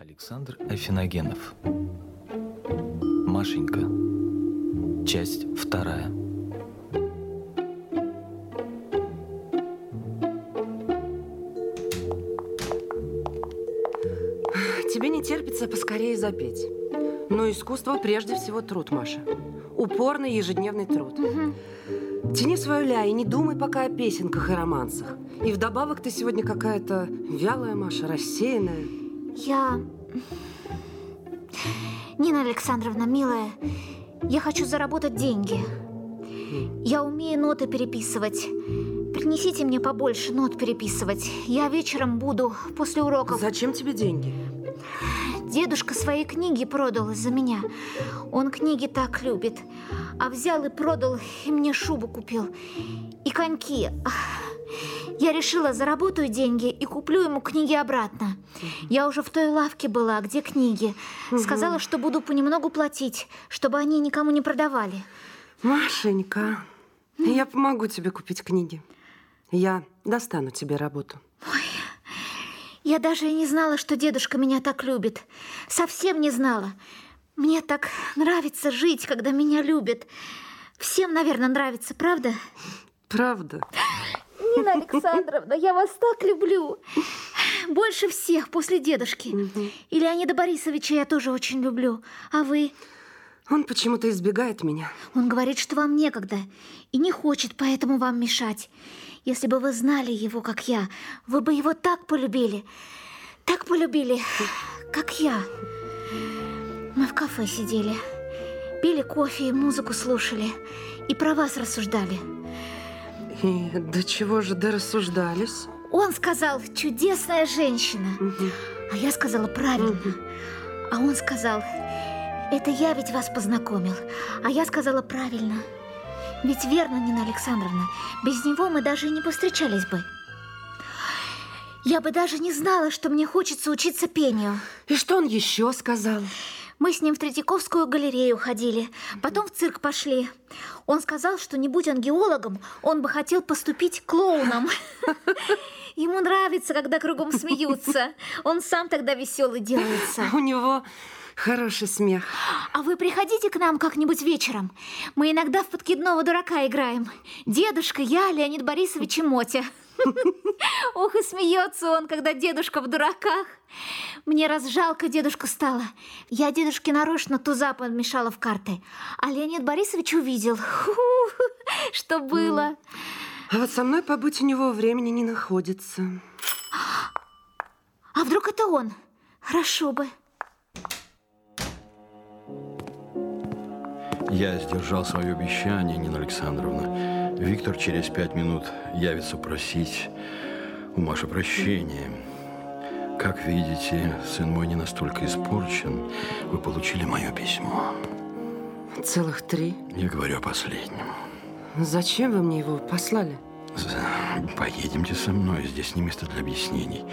Александр Афиногенов. Машенька. Часть вторая. Тебе не терпится поскорее запеть. Но искусство прежде всего труд, Маша. Упорный ежедневный труд. Тяни свою ля и не думай пока о песенках и романсах. И вдобавок ты сегодня какая-то вялая, Маша, рассеянная. Я... Нина Александровна, милая, я хочу заработать деньги. Я умею ноты переписывать. Принесите мне побольше нот переписывать. Я вечером буду после уроков. Зачем тебе деньги? Дедушка свои книги продал из-за меня. Он книги так любит. А взял и продал, и мне шубу купил. И коньки. Ах, Я решила, заработаю деньги и куплю ему книги обратно. Я уже в той лавке была, где книги. Сказала, что буду понемногу платить, чтобы они никому не продавали. Машенька, я помогу тебе купить книги. Я достану тебе работу. Я даже и не знала, что дедушка меня так любит. Совсем не знала. Мне так нравится жить, когда меня любят. Всем, наверное, нравится, правда? Правда? Нина Александровна, я вас так люблю. Больше всех после дедушки. И Леонида Борисовича я тоже очень люблю. А вы? Он почему-то избегает меня. Он говорит, что вам некогда и не хочет поэтому вам мешать. Если бы вы знали его, как я, вы бы его так полюбили. Так полюбили, как я. Мы в кафе сидели, пили кофе и музыку слушали. И про вас рассуждали. И до чего же дорассуждались? Он сказал, чудесная женщина. А я сказала, правильно. А он сказал, это я ведь вас познакомил. А я сказала, правильно. Ведь верно, Нина Александровна, без него мы даже и не повстречались бы. Я бы даже не знала, что мне хочется учиться пению. И что он еще сказал? Мы с ним в Третьяковскую галерею ходили, потом в цирк пошли. Он сказал, что не будь он геологом, он бы хотел поступить клоуном. Ему нравится, когда кругом смеются. Он сам тогда веселый делается. У него хороший смех. А вы приходите к нам как-нибудь вечером. Мы иногда в подкидного дурака играем. Дедушка, я, Леонид Борисович и Мотя. Ох, и смеется он, когда дедушка в дураках. Мне раз жалко дедушку стало. Я дедушке нарочно туза подмешала в карты. А Леонид Борисович увидел. Ху, что было. А вот со мной побыть у него времени не находится. А вдруг это он? Хорошо бы. Я сдержал свое обещание, Нина Александровна. Виктор через пять минут явится просить у Маши прощения. Как видите, сын мой не настолько испорчен. Вы получили мое письмо. Целых три. Я говорю о последнем. Зачем вы мне его послали? Поедемте со мной, здесь не место для объяснений.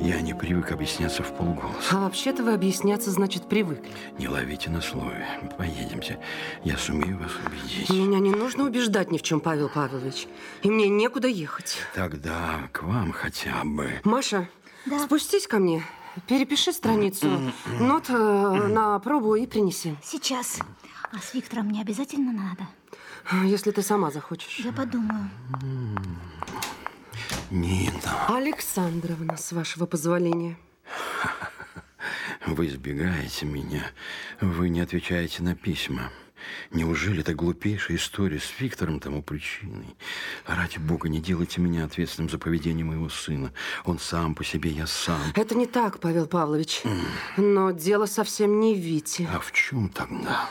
Я не привык объясняться в полголоса. А вообще-то вы объясняться, значит, привыкли. Не ловите на слове. Поедемте. Я сумею вас убедить. Меня не нужно убеждать ни в чем, Павел Павлович. И мне некуда ехать. Тогда к вам хотя бы. Маша, Да. спустись ко мне. Перепиши страницу, нот э, на пробу и принеси. Сейчас. А с Виктором мне обязательно надо. Если ты сама захочешь. Я подумаю. Нина, Александровна, с вашего позволения. вы избегаете меня. Вы не отвечаете на письма. Неужели эта глупейшая история с Виктором тому причиной? Ради бога, не делайте меня ответственным за поведение моего сына. Он сам по себе, я сам. Это не так, Павел Павлович. Но дело совсем не в Вите. А в чем тогда?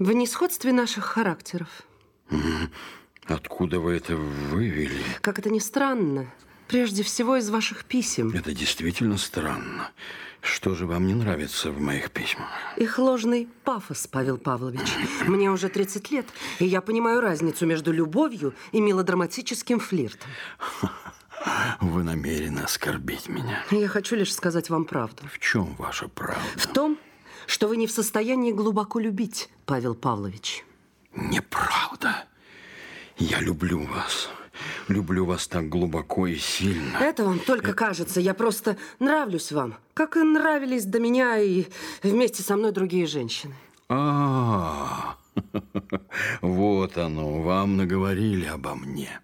В несходстве наших характеров. Откуда вы это вывели? Как это ни странно, прежде всего из ваших писем. Это действительно странно. Что же вам не нравится в моих письмах? Их ложный пафос, Павел Павлович. Мне уже 30 лет, и я понимаю разницу между любовью и мелодраматическим флиртом. Вы намерены оскорбить меня. Я хочу лишь сказать вам правду. В чем ваша правда? В том, что вы не в состоянии глубоко любить, Павел Павлович. Неправда. Я люблю вас. люблю вас так глубоко и сильно. Это вам только кажется. Я просто нравлюсь вам, как и нравились до меня и вместе со мной другие женщины. А, вот оно, вам наговорили обо мне.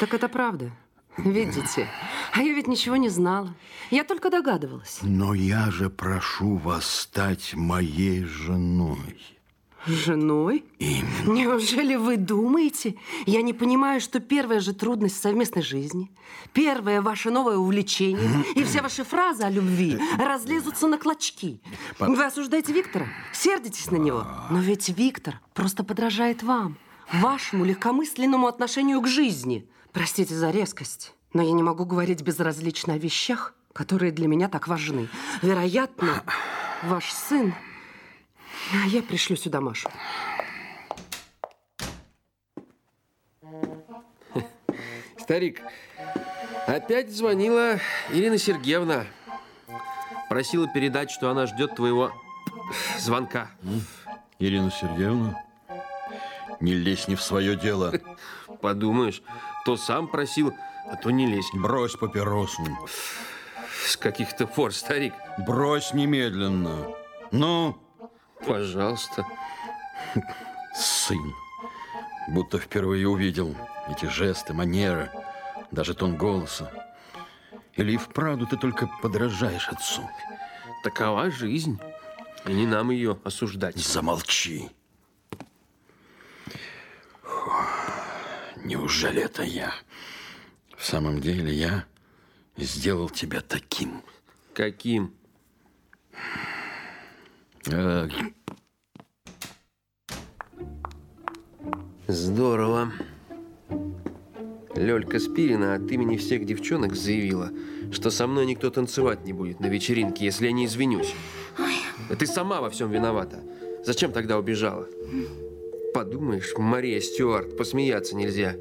Так это правда. Видите? А я ведь ничего не знала. Я только догадывалась. Но я же прошу вас стать моей женой. Женой? Именно. Неужели вы думаете, я не понимаю, что первая же трудность совместной жизни, первое ваше новое увлечение и все ваши фразы о любви разлезутся на клочки? Вы осуждаете Виктора, сердитесь на него. Но ведь Виктор просто подражает вам, вашему легкомысленному отношению к жизни. Простите за резкость, но я не могу говорить безразлично о вещах, которые для меня так важны. Вероятно, ваш сын... А я пришлю сюда Машу. Старик, опять звонила Ирина Сергеевна. Просила передать, что она ждет твоего звонка. Ирина Сергеевна, не лезь не в свое дело. Подумаешь, то сам просил, а то не лезь. Брось папиросу. С каких-то пор, старик. Брось немедленно. Ну, Пожалуйста. сын. Будто впервые увидел эти жесты, манеры, даже тон голоса. Или и вправду ты только подражаешь отцу? Такова жизнь. И не нам ее осуждать. Замолчи. Неужели это я? В самом деле я сделал тебя таким. Каким? Э, Здорово. Лёлька Спирина от имени всех девчонок заявила, что со мной никто танцевать не будет на вечеринке, если я не извинюсь. Да Ты сама во всем виновата. Зачем тогда убежала? Подумаешь, Мария Стюарт, посмеяться нельзя.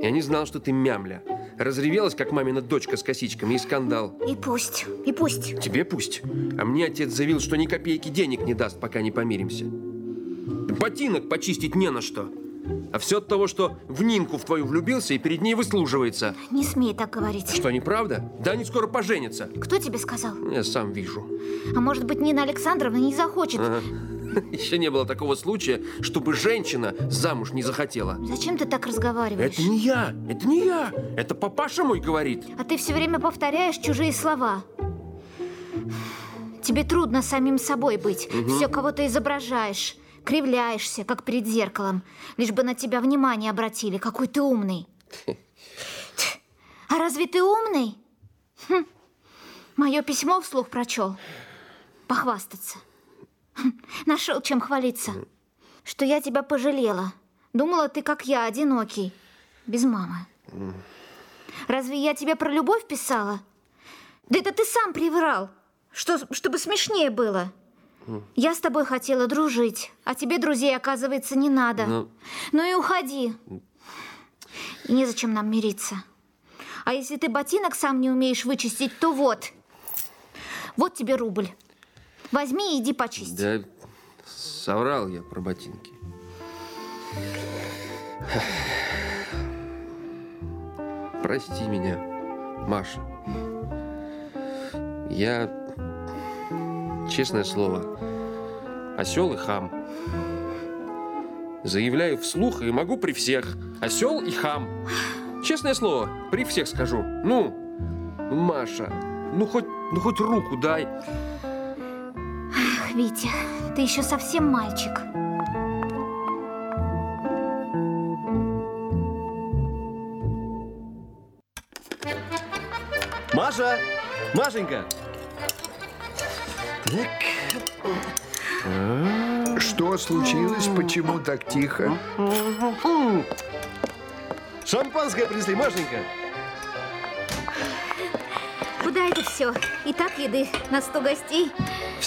Я не знал, что ты мямля. Разревелась, как мамина дочка с косичками, и скандал. И пусть, и пусть. Тебе пусть. А мне отец заявил, что ни копейки денег не даст, пока не помиримся. Ботинок почистить не на что. А все от того, что в Нинку в твою влюбился и перед ней выслуживается. Не смей так говорить. Что, неправда? Да они скоро поженятся. Кто тебе сказал? Я сам вижу. А может быть, Нина Александровна не захочет? Ага. Еще не было такого случая, чтобы женщина замуж не захотела. Зачем ты так разговариваешь? Это не я, это не я. Это папаша мой говорит. А ты все время повторяешь чужие слова. Тебе трудно самим собой быть. Все кого-то изображаешь. Кривляешься, как перед зеркалом. Лишь бы на тебя внимание обратили. Какой ты умный. А разве ты умный? Хм. Мое письмо вслух прочел. Похвастаться. Нашел чем хвалиться. Что я тебя пожалела. Думала, ты, как я, одинокий. Без мамы. Разве я тебе про любовь писала? Да это ты сам приврал, что, чтобы смешнее было. Я с тобой хотела дружить, а тебе друзей, оказывается, не надо. Ну. Ну и уходи. И незачем нам мириться. А если ты ботинок сам не умеешь вычистить, то вот. Вот тебе рубль. Возьми и иди почисти. Да соврал я про ботинки. Прости меня, Маша. Я, честное слово, осел и хам. Заявляю вслух и могу при всех. Осел и хам. Честное слово, при всех скажу. Ну, Маша, ну хоть, ну хоть руку дай. Витя, ты еще совсем мальчик. Маша! Машенька! Что случилось? Почему так тихо? Шампанское принесли, Машенька! Куда это все? И так еды на сто гостей.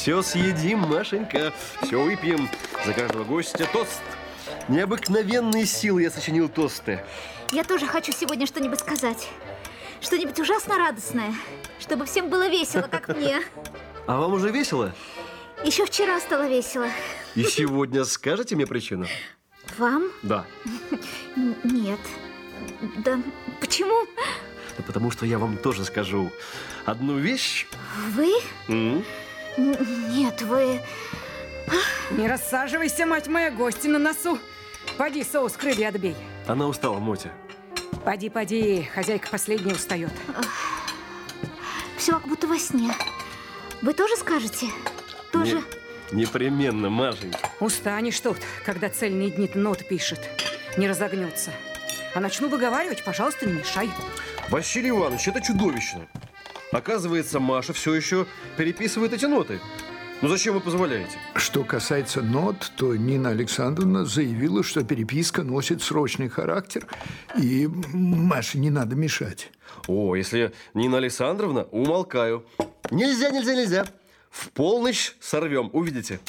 Все съедим, Машенька. Все выпьем. За каждого гостя тост. Необыкновенные силы я сочинил тосты. Я тоже хочу сегодня что-нибудь сказать. Что-нибудь ужасно радостное. Чтобы всем было весело, как мне. А вам уже весело? Еще вчера стало весело. И сегодня скажете мне причину? Вам? Да. Нет. Да почему? Да потому что я вам тоже скажу одну вещь. Вы? Н- Нет, вы... Не рассаживайся, мать моя, гости на носу. Поди, соус к рыбе отбей. Она устала, Мотя. Поди, поди, хозяйка последняя устает. Все как будто во сне. Вы тоже скажете? Тоже? Не- непременно, Машенька. Устанешь тут, когда цельные дни нот пишет. Не разогнется. А начну выговаривать, пожалуйста, не мешай. Василий Иванович, это чудовищно. Оказывается, Маша все еще переписывает эти ноты. Ну зачем вы позволяете? Что касается нот, то Нина Александровна заявила, что переписка носит срочный характер, и Маше не надо мешать. О, если Нина Александровна, умолкаю. Нельзя, нельзя, нельзя. В полночь сорвем, увидите.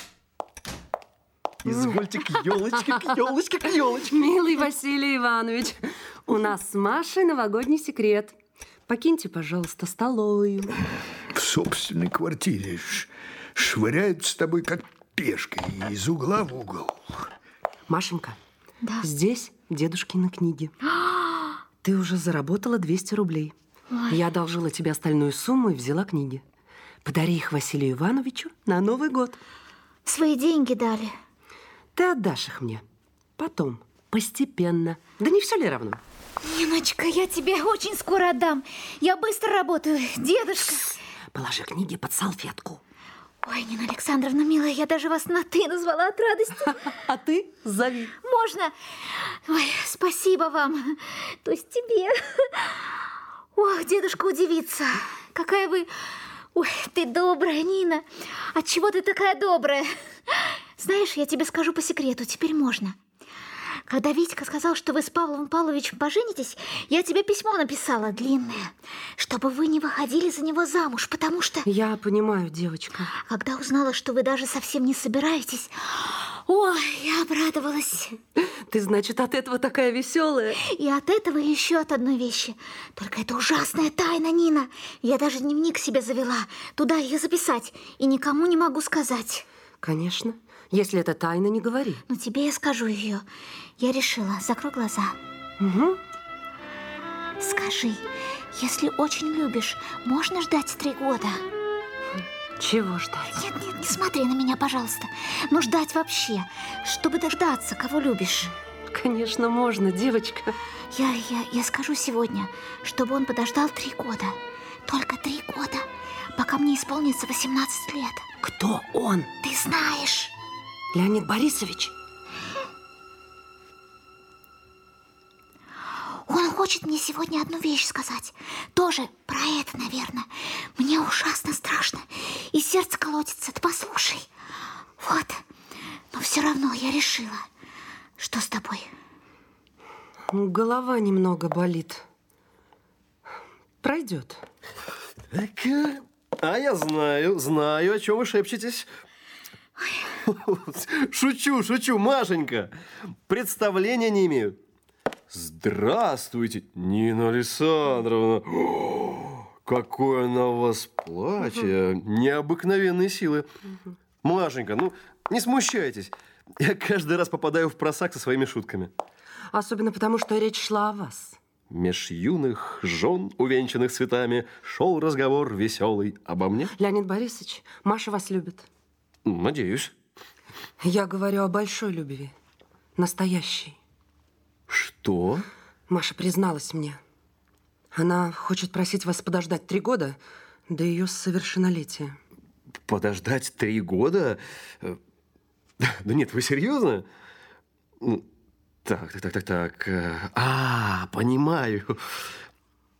Извольте к елочке, к елочке, к елочке. Милый Василий Иванович, у нас с Машей новогодний секрет. Покиньте, пожалуйста, столовую. В собственной квартире швыряют с тобой, как пешкой, из угла в угол. Машенька, Да. здесь дедушкины книги. Ты уже заработала 200 рублей. Я одолжила тебе остальную сумму и взяла книги. Подари их Василию Ивановичу на Новый год. Свои деньги дали. Ты отдашь их мне. Потом, постепенно. Да не все ли равно? Ниночка, я тебе очень скоро отдам. Я быстро работаю. Дедушка. Положи книги под салфетку. Ой, Нина Александровна, милая, я даже вас на «ты» назвала от радости. А ты зови. Можно? Ой, спасибо вам. То есть тебе. Ох, дедушка удивится. Какая вы... Ой, ты добрая, Нина. Отчего ты такая добрая? Знаешь, я тебе скажу по секрету, теперь можно. Когда Витька сказал, что вы с Павлом Павловичем поженитесь, я тебе письмо написала, длинное, чтобы вы не выходили за него замуж, потому что... Я понимаю, девочка. Когда узнала, что вы даже совсем не собираетесь, ой, я обрадовалась. Ты, значит, от этого такая веселая. И от этого еще от одной вещи. Только это ужасная тайна, Нина. Я даже дневник себе завела. Туда ее записать. И никому не могу сказать. Конечно. Если это тайна, не говори. Но тебе я скажу ее. Я решила. Закрой глаза. Угу. Скажи, если очень любишь, можно ждать три года? Чего ждать? Нет, нет, не смотри на меня, пожалуйста. Но ждать вообще, чтобы дождаться, кого любишь. Конечно, можно, девочка. Я, я, я скажу сегодня, чтобы он подождал три года. Только три года, пока мне исполнится 18 лет. Кто он? Ты знаешь. Леонид Борисович? Он хочет мне сегодня одну вещь сказать. Тоже про это, наверное. Мне ужасно страшно. И сердце колотится. Ты послушай. Вот. Но все равно я решила. Что с тобой? Голова немного болит. Пройдет. Так, а я знаю, знаю, о чем вы шепчетесь. Шучу, шучу, Машенька. Представления не имею. Здравствуйте, Нина Александровна. О, Какое на вас платье. Необыкновенные силы. Машенька, ну, не смущайтесь. Я каждый раз попадаю в просак со своими шутками. Особенно потому, что речь шла о вас. Меж юных жен, увенчанных цветами, шел разговор веселый обо мне. Леонид Борисович, Маша вас любит. Надеюсь. Я говорю о большой любви. Настоящей. Что? Маша призналась мне. Она хочет просить вас подождать три года до ее совершеннолетия. Подождать три года? Э, Да нет, вы серьезно? Так, так, так, так, так. э, А, понимаю.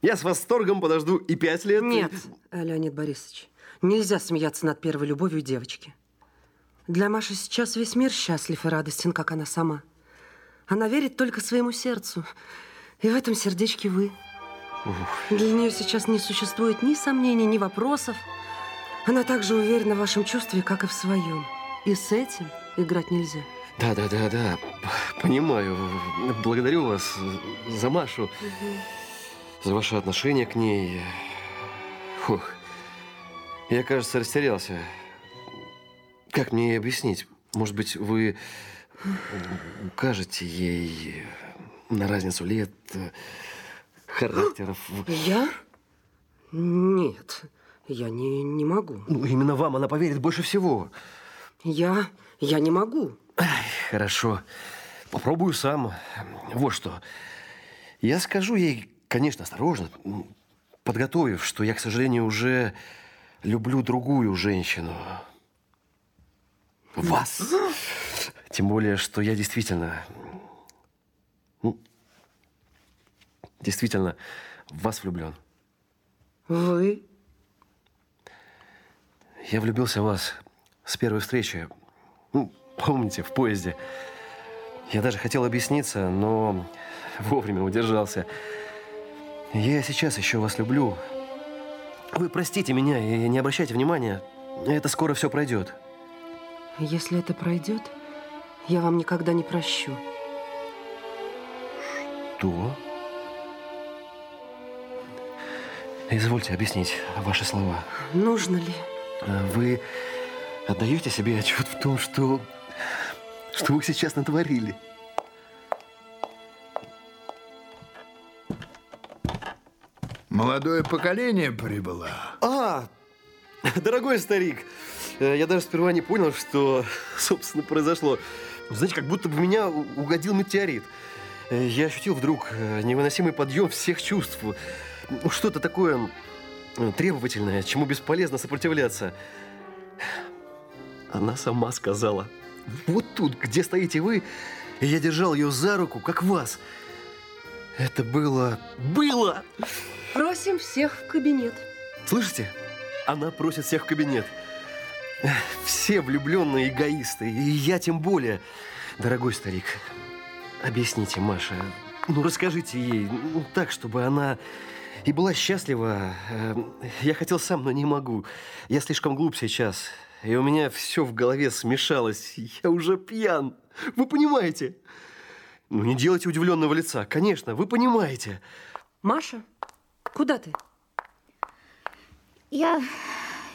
Я с восторгом подожду и пять лет. Нет, Леонид Борисович, нельзя смеяться над первой любовью девочки. Для Маши сейчас весь мир счастлив и радостен, как она сама. Она верит только своему сердцу. И в этом сердечке вы. Для нее сейчас не существует ни сомнений, ни вопросов. Она так же уверена в вашем чувстве, как и в своем. И с этим играть нельзя. Да, да, да, да. Понимаю. Благодарю вас за Машу, за ваше отношение к ней. Фух. Я, кажется, растерялся. Как мне ей объяснить? Может быть, вы укажете ей... на разницу лет, э, характеров. Я? Нет, я не, не могу. Ну, именно вам она поверит больше всего. Я, я не могу. Хорошо. Попробую сам. Вот что. Я скажу ей, конечно, осторожно, подготовив, что я, к сожалению, уже люблю другую женщину. Вас. Тем более, что я действительно... ну, Действительно в вас влюблен. Вы? Я влюбился в вас с первой встречи. Ну, помните, в поезде. Я даже хотел объясниться, но вовремя удержался. Я сейчас еще вас люблю. Вы простите меня и не обращайте внимания. Это скоро все пройдет. Если это пройдет, я вам никогда не прощу. То? Извольте объяснить ваши слова. Нужно ли? А Вы отдаете себе отчет в том, что, что вы сейчас натворили? Молодое поколение прибыло. А, дорогой старик, э, я даже сперва не понял, что, собственно, произошло. Знаете, как будто бы в меня угодил метеорит. Э, Я ощутил вдруг э, невыносимый подъем всех чувств. Ну, Что-то такое э, требовательное, чему бесполезно сопротивляться. Она сама сказала. Вот тут, где стоите вы, и я держал ее за руку, как вас. Это было... Было! Просим всех в кабинет. Слышите? Она просит всех в кабинет. Все влюбленные эгоисты, и я тем более. Дорогой старик, объясните Маше, ну расскажите ей, ну так, чтобы она и была счастлива. Э, Я хотел сам, но не могу. Я слишком глуп сейчас, и у меня все в голове смешалось. Я уже пьян. Вы понимаете? Ну не делайте удивленного лица, конечно, вы понимаете. Маша, куда ты? Я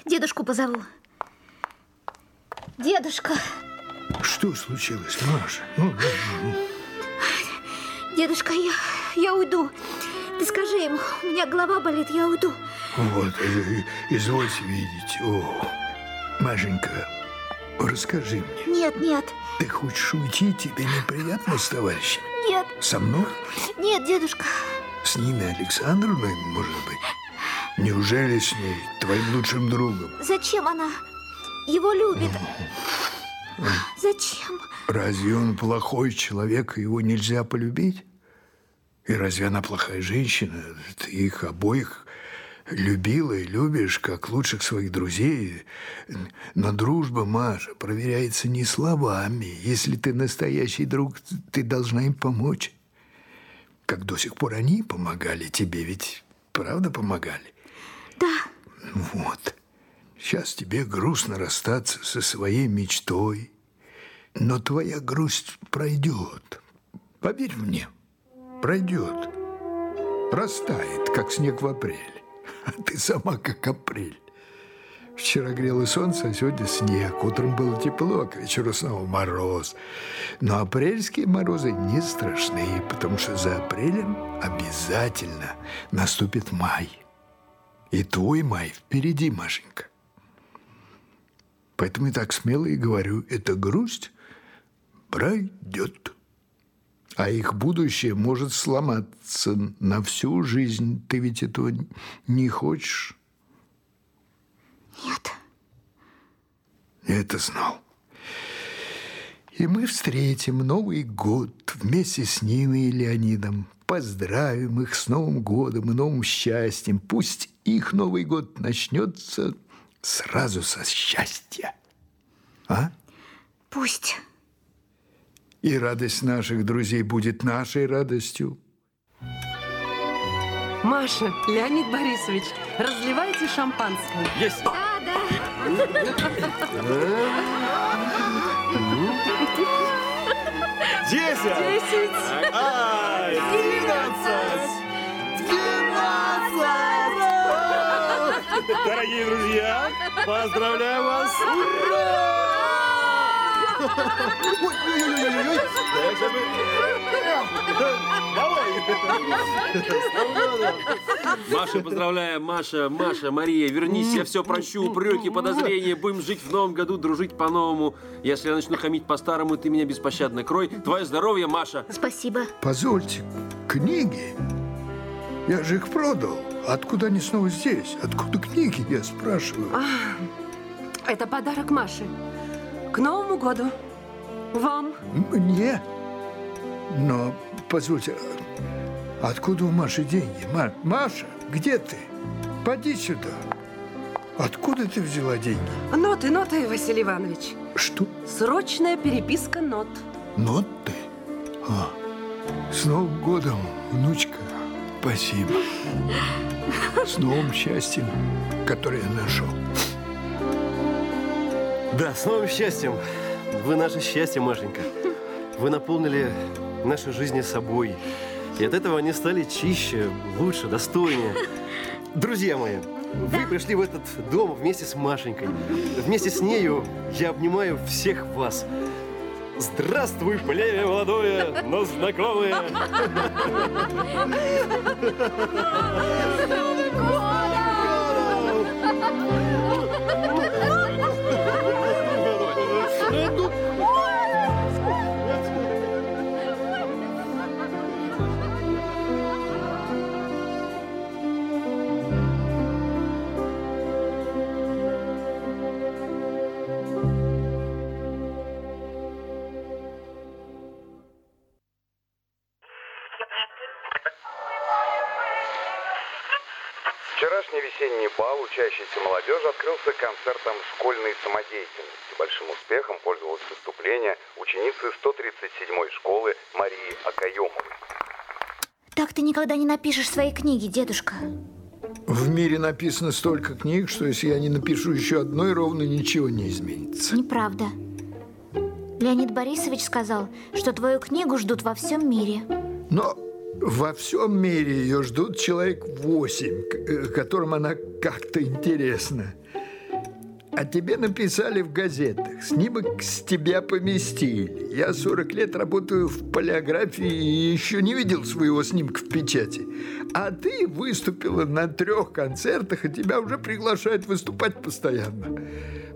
дедушку позову. Дедушка, Что случилось, Маша? Ну, ну, ну. дедушка, я, я уйду. Ты скажи ему, у меня голова болит, я уйду. Вот, э, извольте видеть. О, Машенька, расскажи мне, Нет, нет, ты хочешь уйти? Тебе неприятно с товарищами? нет, Со мной? нет, дедушка. С Ниной Александровной, может быть? Неужели с ней, твоим лучшим другом? Зачем она его любит? Зачем? Разве он плохой человек, и его нельзя полюбить? И разве она плохая женщина? Ты их обоих любила и любишь, как лучших своих друзей. Но дружба, Маша, проверяется не словами. Если ты настоящий друг, ты должна им помочь. Как до сих пор они помогали тебе, ведь правда помогали? Да, Вот. Сейчас тебе грустно расстаться со своей мечтой. Но твоя грусть пройдет. Поверь мне, пройдет. Растает, как снег в апреле. А ты сама, как апрель. Вчера грело солнце, а сегодня снег. Утром было тепло, а к вечеру снова мороз. Но апрельские морозы не страшны, потому что за апрелем обязательно наступит май. И твой май впереди, Машенька. Поэтому я так смело и говорю, эта грусть пройдет. А их будущее может сломаться на всю жизнь. Ты ведь этого не хочешь? нет. Я это знал. И мы встретим Новый год вместе с Ниной и Леонидом. Поздравим их с Новым годом и новым счастьем. Пусть их Новый год начнется сразу со счастья. А? Пусть. И радость наших друзей будет нашей радостью. Маша, Леонид Борисович, разливайте шампанское. Есть! Да, да. Десять! Десять. Ай, двенадцать! Дорогие друзья, поздравляю вас! Ура! Маша, поздравляем, Маша, Маша, Мария, вернись, я все прощу, упреки, подозрения, будем жить в новом году, дружить по-новому. Если я начну хамить по-старому, ты меня беспощадно крой. Твое здоровье, Маша. Спасибо. Позвольте, книги? Я же их продал. Откуда они снова здесь? Откуда книги, я спрашиваю? Это подарок Маше. К Новому году. Вам. Мне? Но, позвольте, а откуда у Маши деньги? Ма- Маша, где ты? Поди сюда. Откуда ты взяла деньги? Ноты, ноты, Василий Иванович. Что? Срочная переписка нот. Ноты? А, с Новым годом, внучка. Спасибо. С новым счастьем, которое я нашел. Да, с новым счастьем. Вы наше счастье, Машенька. Вы наполнили наши жизни собой. И от этого они стали чище, лучше, достойнее. Друзья мои, вы пришли в этот дом вместе с Машенькой. Вместе с нею я обнимаю всех вас. Здравствуй, племя молодое, но знакомое. Вчерашний концертом школьной самодеятельности. Большим успехом пользовалось выступление ученицы 137-й школы Марии Акаемовой. Так ты никогда не напишешь свои книги, дедушка. В мире написано столько книг, что если я не напишу еще одной, ровно ничего не изменится. Неправда. Леонид Борисович сказал, что твою книгу ждут во всем мире. Но во всем мире ее ждут человек восемь, которым она как-то интересна. А тебе написали в газетах, снимок с тебя поместили. Я 40 лет работаю в полиографии и еще не видел своего снимка в печати. А ты выступила на трех концертах, и тебя уже приглашают выступать постоянно.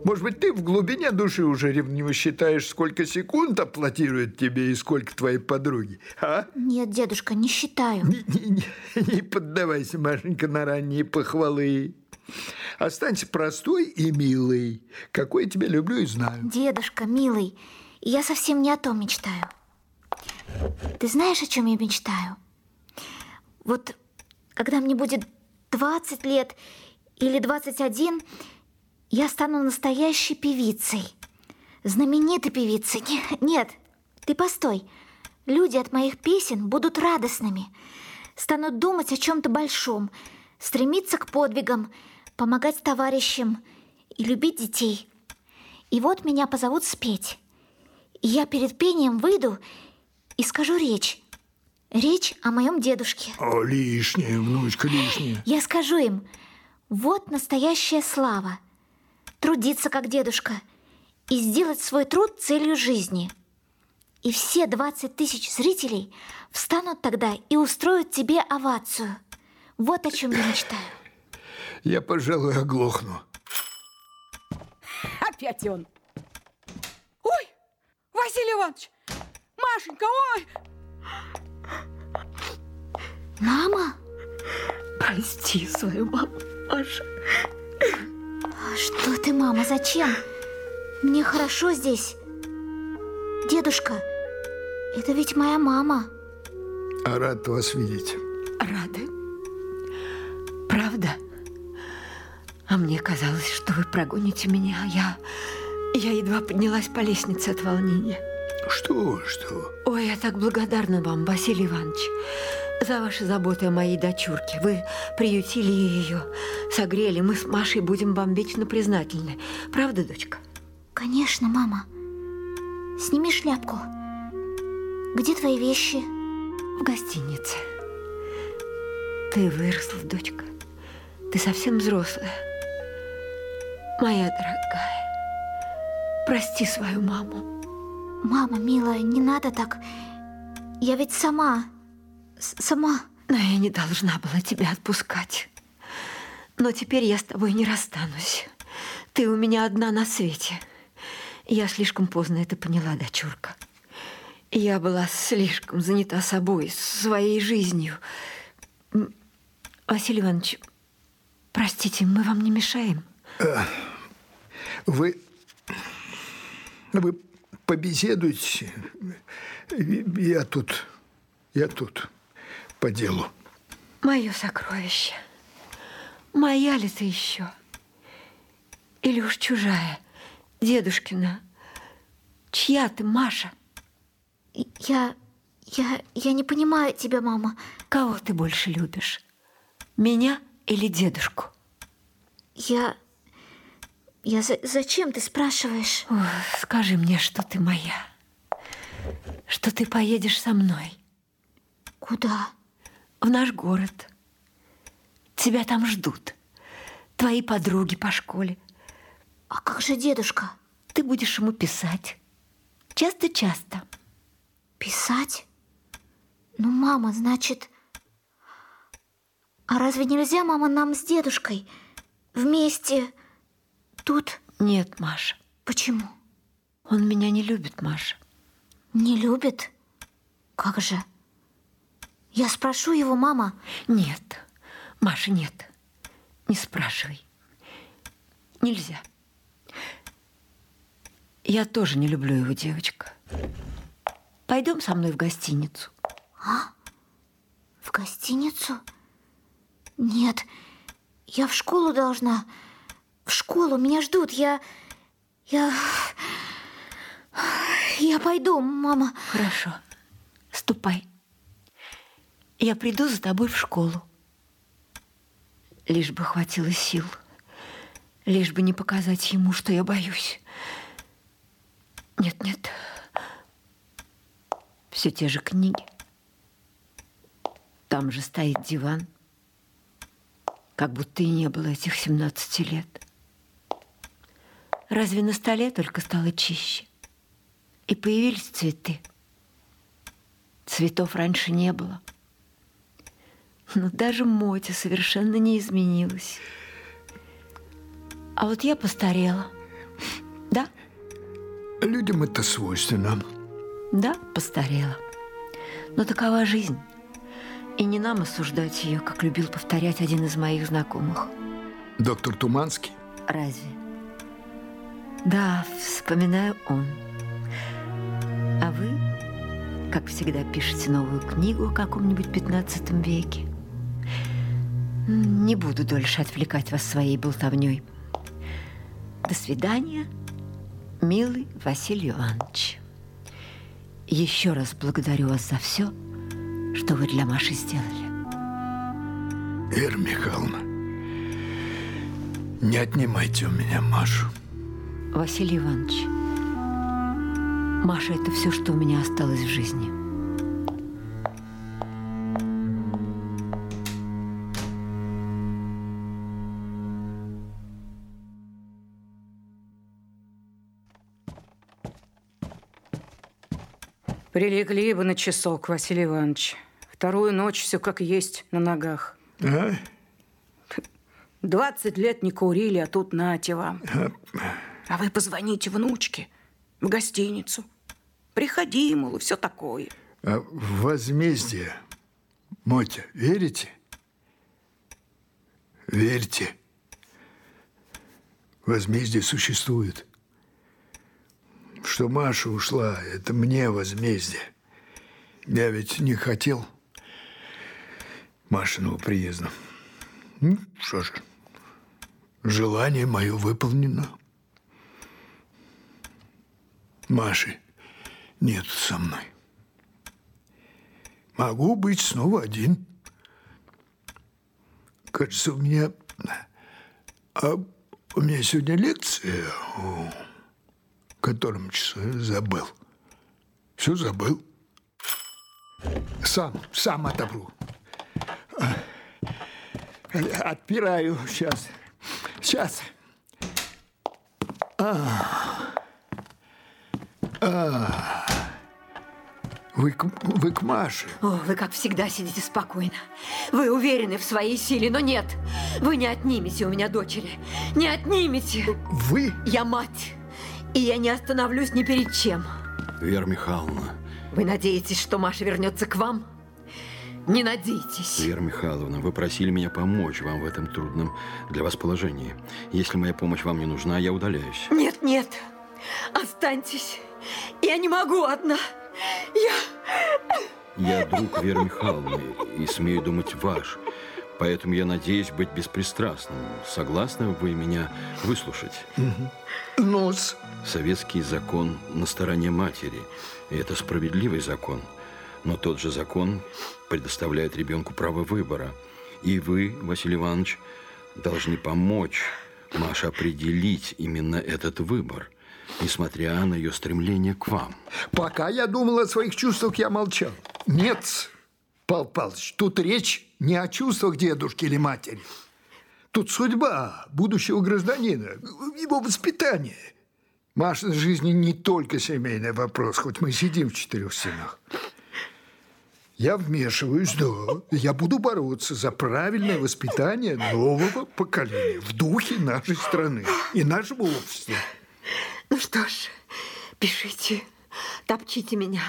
Может быть, ты в глубине души уже ревниво считаешь, сколько секунд аплодируют тебе и сколько твоей подруги, а? Нет, дедушка, не считаю. Не, не, не, не поддавайся, Машенька, на ранние похвалы. Останься простой и милой, какой я тебя люблю и знаю. Дедушка, милый, я совсем не о том мечтаю. Ты знаешь, о чем я мечтаю? Вот когда мне будет 20 лет или 21, я стану настоящей певицей. Знаменитой певицей. Не- Нет, ты постой. Люди от моих песен будут радостными. Станут думать о чем-то большом, стремиться к подвигам, помогать товарищам и любить детей. И вот меня позовут спеть. И я перед пением выйду и скажу речь. Речь о моем дедушке. О, лишнее, внучка, лишнее. Я скажу им, вот настоящая слава. Трудиться как дедушка и сделать свой труд целью жизни. И все 20 тысяч зрителей встанут тогда и устроят тебе овацию. Вот о чем я мечтаю. Я, пожалуй, оглохну. Опять он. Ой, Василий Иванович! Машенька, ой! Мама? Прости свою маму, Маша. Что ты, мама, зачем? Мне хорошо здесь. Дедушка, это ведь моя мама. А рад вас видеть. Рады? А мне казалось, что вы прогоните меня. Я, я едва поднялась по лестнице от волнения. Что, что? Ой, я так благодарна вам, Василий Иванович, за ваши заботы о моей дочурке. Вы приютили ее, согрели. Мы с Машей будем вам вечно признательны. Правда, дочка? Конечно, мама. Сними шляпку. Где твои вещи? В гостинице. Ты выросла, дочка. Ты совсем взрослая. Моя дорогая, прости свою маму. Мама, милая, не надо так. Я ведь сама... сама... Но я не должна была тебя отпускать. Но теперь я с тобой не расстанусь. Ты у меня одна на свете. Я слишком поздно это поняла, дочурка. Я была слишком занята собой, своей жизнью. Василий Иванович, простите, мы вам не мешаем? Вы... Вы побеседуйте. Я тут... Я тут по делу. Мое сокровище. Моя ли ты еще? Или уж чужая? Дедушкина. Чья ты, Маша? Я... я... я не понимаю тебя, мама. Кого ты больше любишь? Меня или дедушку? Я... Я... За... Зачем ты спрашиваешь? Ох, скажи мне, что ты моя. Что ты поедешь со мной. Куда? В наш город. Тебя там ждут. Твои подруги по школе. А как же дедушка? Ты будешь ему писать. Часто-часто. Писать? Ну, мама, значит... А разве нельзя, мама, нам с дедушкой вместе тут? Нет, Маша. Почему? Он меня не любит, Маша. Не любит? Как же? Я спрошу его, мама. Нет, Маша, нет. Не спрашивай. Нельзя. Я тоже не люблю его, девочка. Пойдем со мной в гостиницу. А? В гостиницу? Нет, я в школу должна. В школу меня ждут. Я... Я... Я пойду, мама. Хорошо. Ступай. Я приду за тобой в школу. Лишь бы хватило сил. Лишь бы не показать ему, что я боюсь. Нет, нет. Все те же книги. Там же стоит диван. Как будто и не было этих 17 лет. Разве на столе только стало чище? И появились цветы. Цветов раньше не было. Но даже Мотя совершенно не изменилась. А вот я постарела. Да? Людям это свойственно. Да, постарела. Но такова жизнь. И не нам осуждать ее, как любил повторять один из моих знакомых. Доктор Туманский? Разве? Да, вспоминаю он. А вы, как всегда, пишете новую книгу о каком-нибудь 15 веке. Не буду дольше отвлекать вас своей болтовней. До свидания, милый Василий Иванович. Еще раз благодарю вас за все, что вы для Маши сделали. Вера Михайловна, не отнимайте у меня Машу. Василий Иванович, Маша – это все, что у меня осталось в жизни. Прилегли бы на часок, Василий Иванович. Вторую ночь все как есть на ногах. А? 20 лет не курили, а тут нате вам. А вы позвоните внучке в гостиницу. Приходи, мол, и все такое. А возмездие, Мотя, верите? Верьте. Возмездие существует. Что Маша ушла, это мне возмездие. Я ведь не хотел Машиного приезда. Ну, что ж, желание мое выполнено. Маши нет со мной. Могу быть снова один. Кажется, у меня... А у меня сегодня лекция. В котором часу забыл. Все забыл. Сам, сам отобру. Отпираю сейчас. Сейчас. А. А, вы к, вы к Маше. О, вы, как всегда, сидите спокойно. Вы уверены в своей силе, но нет. Вы не отнимете у меня дочери. Не отнимете. Вы? Я мать. И я не остановлюсь ни перед чем. Вера Михайловна. Вы надеетесь, что Маша вернется к вам? Не надейтесь. Вера Михайловна, вы просили меня помочь вам в этом трудном для вас положении. Если моя помощь вам не нужна, я удаляюсь. Нет, нет. Останьтесь. Я не могу одна. Я... Я друг Веры Михайловны и смею думать ваш. Поэтому я надеюсь быть беспристрастным. Согласны вы меня выслушать? ну Советский закон на стороне матери. И это справедливый закон. Но тот же закон предоставляет ребенку право выбора. И вы, Василий Иванович, должны помочь Маше определить именно этот выбор – несмотря на ее стремление к вам. Пока я думал о своих чувствах, я молчал. Нет, Павел Павлович, тут речь не о чувствах дедушки или матери. Тут судьба будущего гражданина, его воспитание. Машина жизни не только семейный вопрос, хоть мы сидим в четырех стенах. Я вмешиваюсь, да. Я буду бороться за правильное воспитание нового поколения в духе нашей страны и нашего общества. Ну что ж, пишите, топчите меня.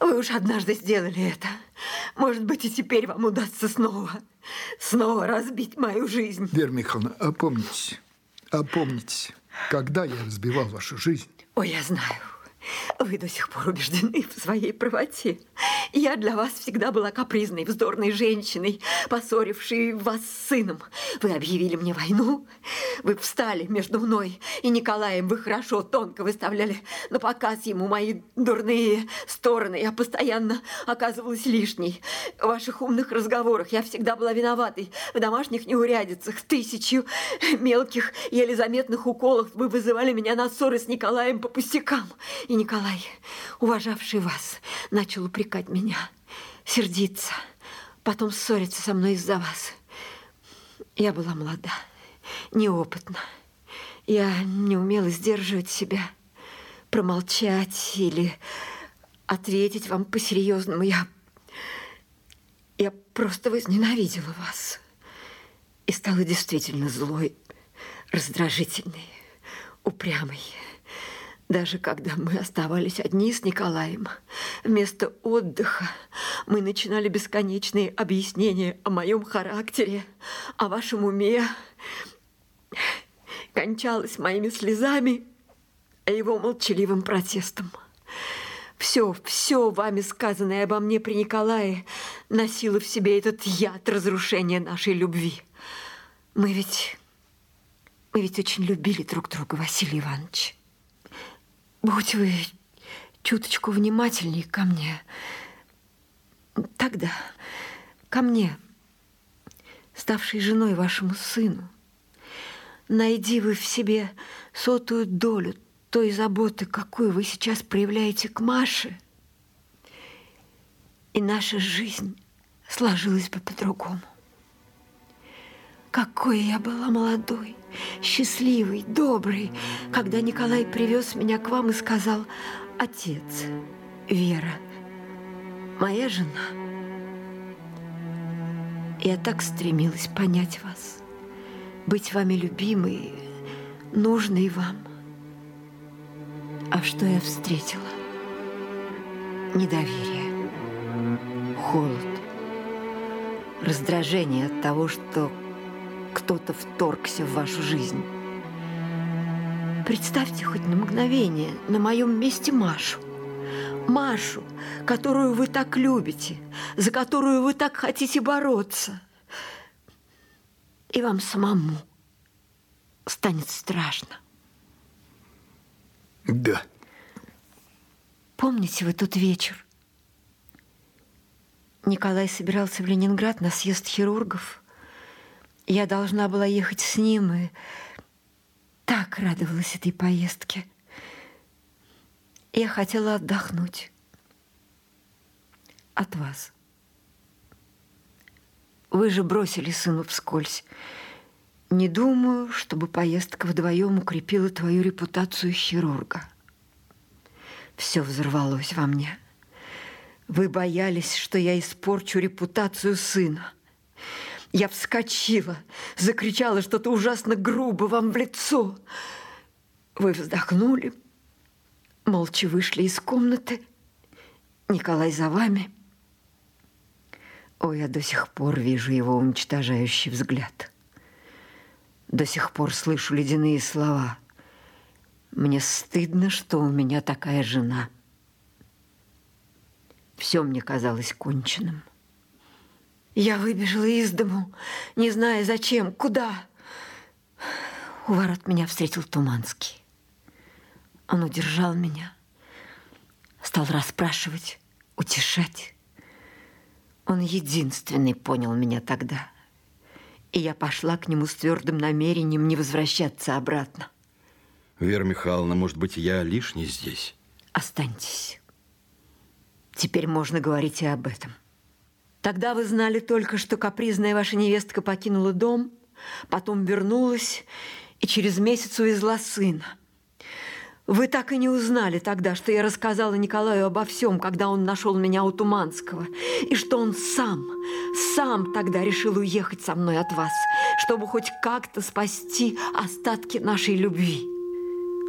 Вы уж однажды сделали это. Может быть, и теперь вам удастся снова, снова разбить мою жизнь. Вера Михайловна, опомнитесь, опомнитесь, когда я разбивал вашу жизнь. Ой, я знаю. Вы до сих пор убеждены в своей правоте. Я для вас всегда была капризной, вздорной женщиной, поссорившей вас с сыном. Вы объявили мне войну, вы встали между мной и Николаем. Вы хорошо, тонко выставляли на показ ему мои дурные стороны. Я постоянно оказывалась лишней. В ваших умных разговорах я всегда была виноватой. В домашних неурядицах, тысячу мелких, еле заметных уколов вы вызывали меня на ссоры с Николаем по пустякам. И Николай, уважавший вас, начал упрекать меня, сердиться, потом ссориться со мной из-за вас. Я была молода, неопытна. Я не умела сдерживать себя, промолчать или ответить вам по-серьезному. Я, я просто возненавидела вас и стала действительно злой, раздражительной, упрямой. Даже когда мы оставались одни с Николаем, вместо отдыха мы начинали бесконечные объяснения о моем характере, о вашем уме. Кончалось моими слезами, а его молчаливым протестом. Все, все вами сказанное обо мне при Николае носило в себе этот яд разрушения нашей любви. Мы ведь... Мы ведь очень любили друг друга, Василий Иванович. Будь вы чуточку внимательнее ко мне. Тогда ко мне, ставшей женой вашему сыну, найди вы в себе сотую долю той заботы, какую вы сейчас проявляете к Маше, и наша жизнь сложилась бы по-другому. Какой я была молодой, счастливый, добрый, когда Николай привез меня к вам и сказал, «Отец, Вера, моя жена». Я так стремилась понять вас, быть вами любимой, нужной вам. А что я встретила? Недоверие, холод, раздражение от того, что кто-то вторгся в вашу жизнь. Представьте хоть на мгновение на моем месте Машу. Машу, которую вы так любите, за которую вы так хотите бороться. И вам самому станет страшно. Да. Помните вы тот вечер? Николай собирался в Ленинград на съезд хирургов. Я должна была ехать с ним и так радовалась этой поездке. Я хотела отдохнуть от вас. Вы же бросили сыну вскользь. Не думаю, чтобы поездка вдвоем укрепила твою репутацию хирурга. Все взорвалось во мне. Вы боялись, что я испорчу репутацию сына. Я вскочила, закричала что-то ужасно грубо вам в лицо. Вы вздохнули, молча вышли из комнаты. Николай за вами. Ой, я до сих пор вижу его уничтожающий взгляд. До сих пор слышу ледяные слова. Мне стыдно, что у меня такая жена. Все мне казалось конченным. Я выбежала из дому, не зная зачем, куда. У ворот меня встретил Туманский. Он удержал меня, стал расспрашивать, утешать. Он единственный понял меня тогда. И я пошла к нему с твердым намерением не возвращаться обратно. Вера Михайловна, может быть, я лишний здесь? Останьтесь. Теперь можно говорить и об этом. Тогда вы знали только, что капризная ваша невестка покинула дом, потом вернулась и через месяц увезла сына. Вы так и не узнали тогда, что я рассказала Николаю обо всем, когда он нашел меня у Туманского, и что он сам, сам тогда решил уехать со мной от вас, чтобы хоть как-то спасти остатки нашей любви.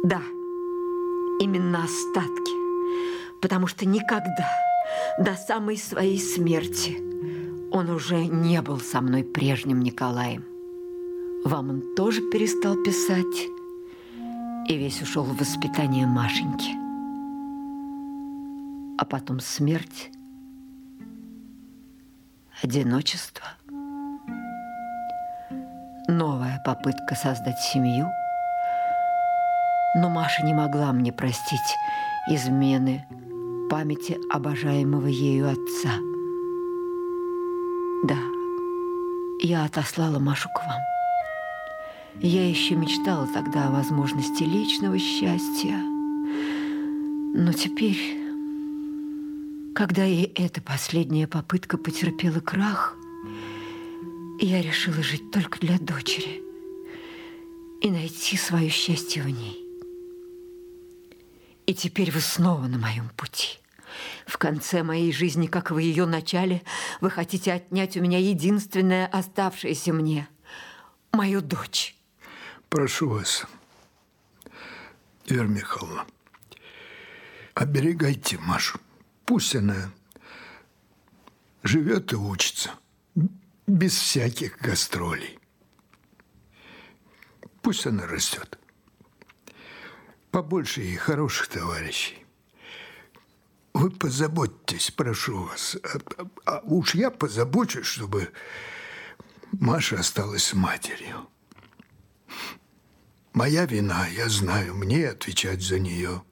Да, именно остатки, потому что никогда, до самой своей смерти, он уже не был со мной прежним Николаем. Вам он тоже перестал писать, и весь ушел в воспитание Машеньки. А потом смерть, одиночество, новая попытка создать семью. Но Маша не могла мне простить измены памяти обожаемого ею отца. Да, я отослала Машу к вам. Я еще мечтала тогда о возможности личного счастья. Но теперь, когда и эта последняя попытка потерпела крах, я решила жить только для дочери и найти свое счастье в ней. И теперь вы снова на моем пути. В конце моей жизни, как и в ее начале, вы хотите отнять у меня единственное оставшееся мне – мою дочь. Прошу вас, Вера Михайловна, оберегайте Машу. Пусть она живет и учится без всяких гастролей. Пусть она растет. Побольше ей хороших товарищей. Вы позаботьтесь, прошу вас. А, а уж я позабочусь, чтобы Маша осталась с матерью. Моя вина, я знаю, мне отвечать за нее.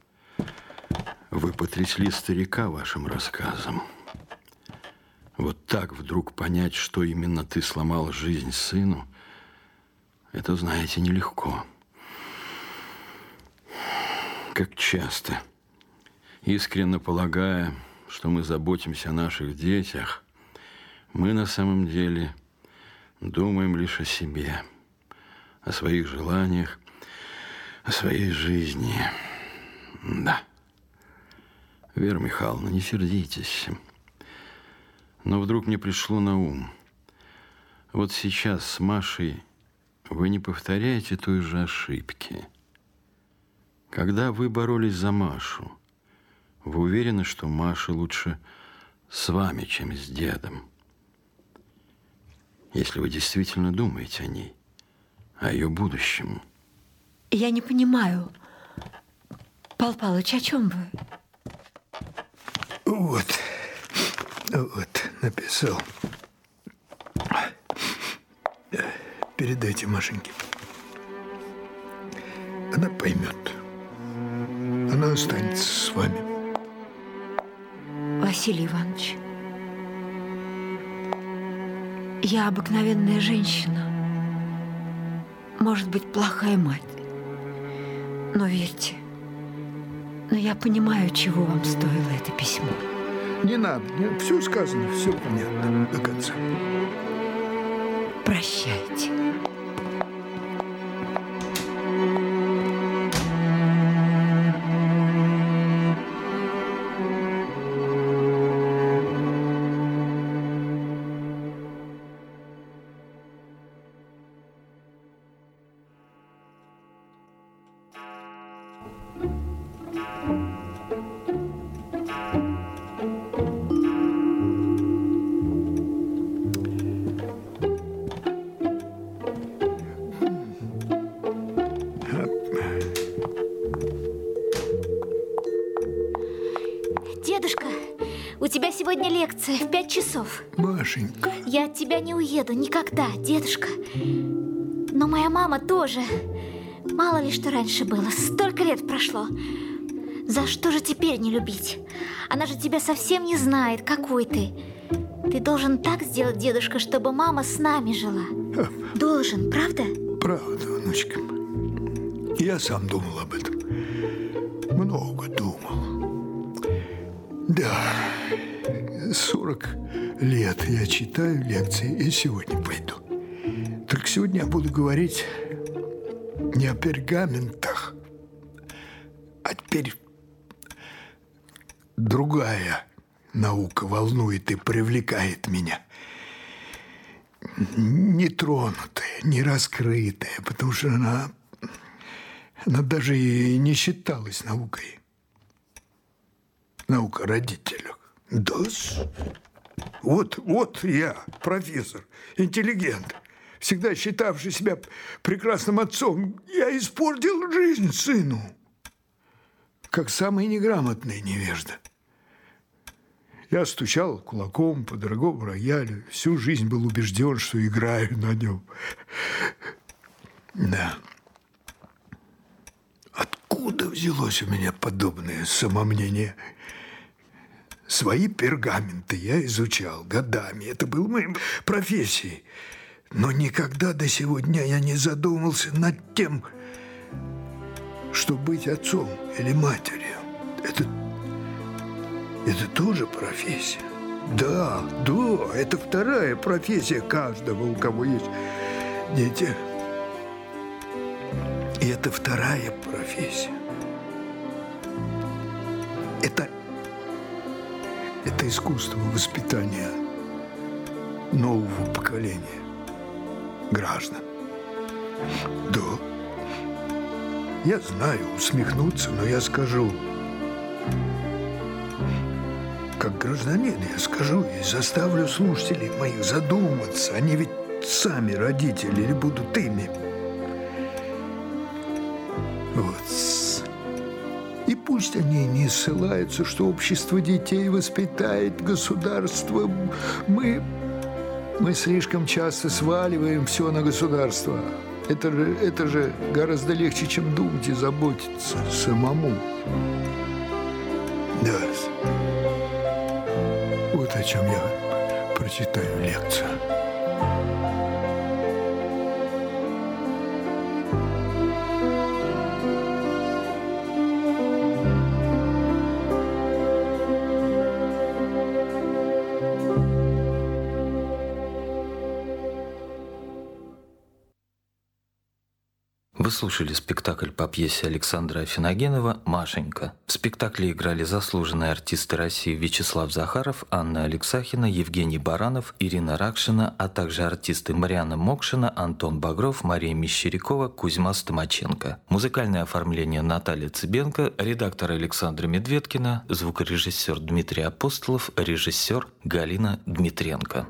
Вы потрясли старика вашим рассказом. Вот так вдруг понять, что именно ты сломал жизнь сыну, это, знаете, нелегко. Как часто, искренне полагая, что мы заботимся о наших детях, мы на самом деле думаем лишь о себе, о своих желаниях о своей жизни. Да. Вера Михайловна, не сердитесь. Но вдруг мне пришло на ум. Вот сейчас с Машей вы не повторяете той же ошибки. Когда вы боролись за Машу, вы уверены, что Маша лучше с вами, чем с дедом? Если вы действительно думаете о ней, о ее будущем – я не понимаю. Пал Палыч, о чем вы? Вот. Вот, написал. Передайте Машеньке. Она поймет. Она останется с вами. Василий Иванович, я обыкновенная женщина. Может быть, плохая мать. Но верьте, но я понимаю, чего вам стоило это письмо. Не надо, нет, все сказано, все понятно до конца. Прощайте. Лекция в пять часов. Машенька, Я от тебя не уеду никогда, дедушка. Но моя мама тоже. Мало ли что раньше было, столько лет прошло. За что же теперь не любить? Она же тебя совсем не знает, какой ты. Ты должен так сделать, дедушка, чтобы мама с нами жила. Должен, правда? правда, внучка. Я сам думал об этом. Много думал. Да, 40 лет я читаю лекции и сегодня пойду. Только сегодня я буду говорить не о пергаментах, а теперь другая наука волнует и привлекает меня. Нетронутая, не раскрытая, потому что она, она даже и не считалась наукой. Наука о родителях. Да, вот, вот я, профессор, интеллигент, всегда считавший себя прекрасным отцом, я испортил жизнь сыну, как самый неграмотный невежда. Я стучал кулаком по дорогому роялю, всю жизнь был убежден, что играю на нем. Да. Откуда взялось у меня подобное самомнение? Свои пергаменты я изучал годами. Это было моей профессией. Но никогда до сегодня я не задумывался над тем, что быть отцом или матерью – это, это тоже профессия. Да, да, это вторая профессия каждого, у кого есть дети. И это вторая профессия. Это, это искусство воспитания нового поколения граждан. Да. Я знаю, усмехнуться, но я скажу. Как гражданин я скажу и заставлю слушателей моих задуматься. Они ведь сами родители или будут ими. Вот. И пусть они не ссылаются, что общество детей воспитает государство. Мы, мы слишком часто сваливаем все на государство. Это же, это же гораздо легче, чем думать и заботиться самому. Да. Вот о чем я прочитаю лекцию. Слушали спектакль по пьесе Александра Афиногенова «Машенька». В спектакле играли заслуженные артисты России Вячеслав Захаров, Анна Алексахина, Евгений Баранов, Ирина Ракшина, а также артисты Мариана Мокшина, Антон Багров, Мария Мещерякова, Кузьма Стомаченко. Музыкальное оформление Наталья Цыбенко, редактор Александра Медведкина, звукорежиссер Дмитрий Апостолов, режиссер Галина Дмитренко.